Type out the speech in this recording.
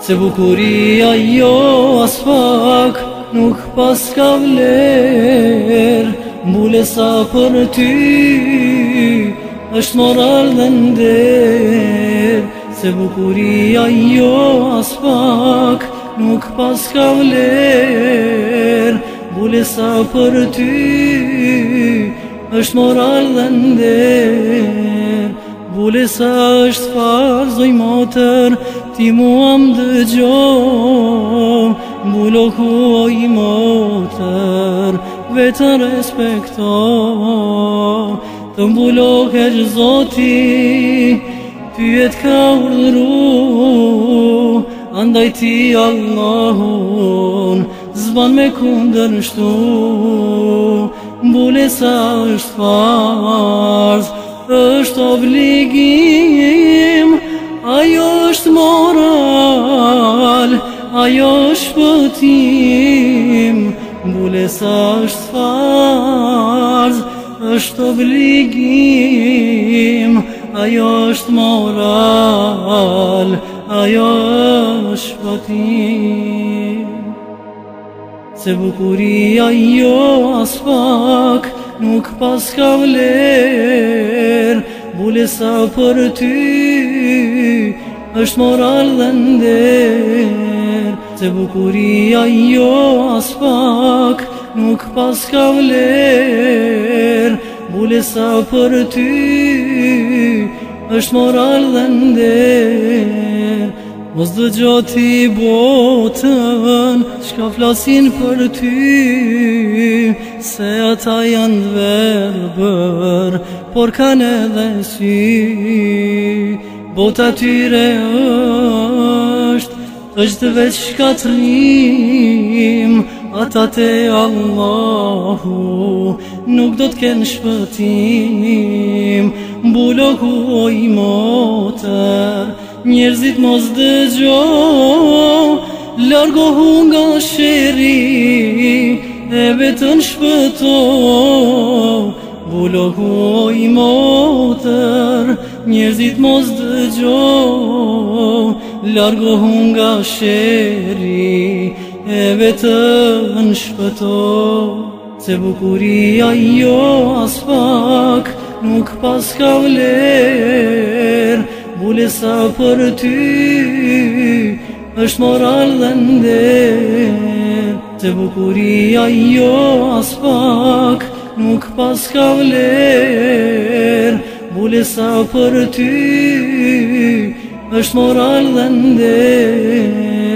Se bukuria jo as pak Nuk pas ka vler Mbule sa për ty është moral dhe nder Se bukuria jo as pak Nuk pas ka vler Mbule sa për ty është moral dhe nder Vule sa është farë, zoj motër, ti mua dëgjo Mbulo kuaj motër, vetë respekto Të mbulo keqë zoti, ty e t'ka urdhru Andaj ti Allahun, zban me kundër nështu Mbule sa është farë, është obligim Ajo është moral Ajo është pëtim Mbulesa është farz është obligim Ajo është moral Ajo është pëtim Se bukuria jo asë Nuk pas kam ler Bulesa për ty është moral dhe nder Se bukuria jo as pak Nuk pas kam ler Bulesa për ty është moral dhe nder Mos dhe ti botën, shka flasin për ty Se ata janë verëbër, por kanë edhe si Bota tyre është, është veç shkatrim Ata te Allahu, nuk do t'ken shpëtim Bulohu oj motër njerëzit mos dëgjo Largohu nga shëri e vetën shpëto Bulohu i motër njerëzit mos dëgjo Largohu nga shëri e vetën shpëto Se bukuria jo as pak nuk pas ka vlerë sa për ty është moral dhe ndë Se bukuria jo as pak nuk pas ka vler sa për ty është moral dhe ndër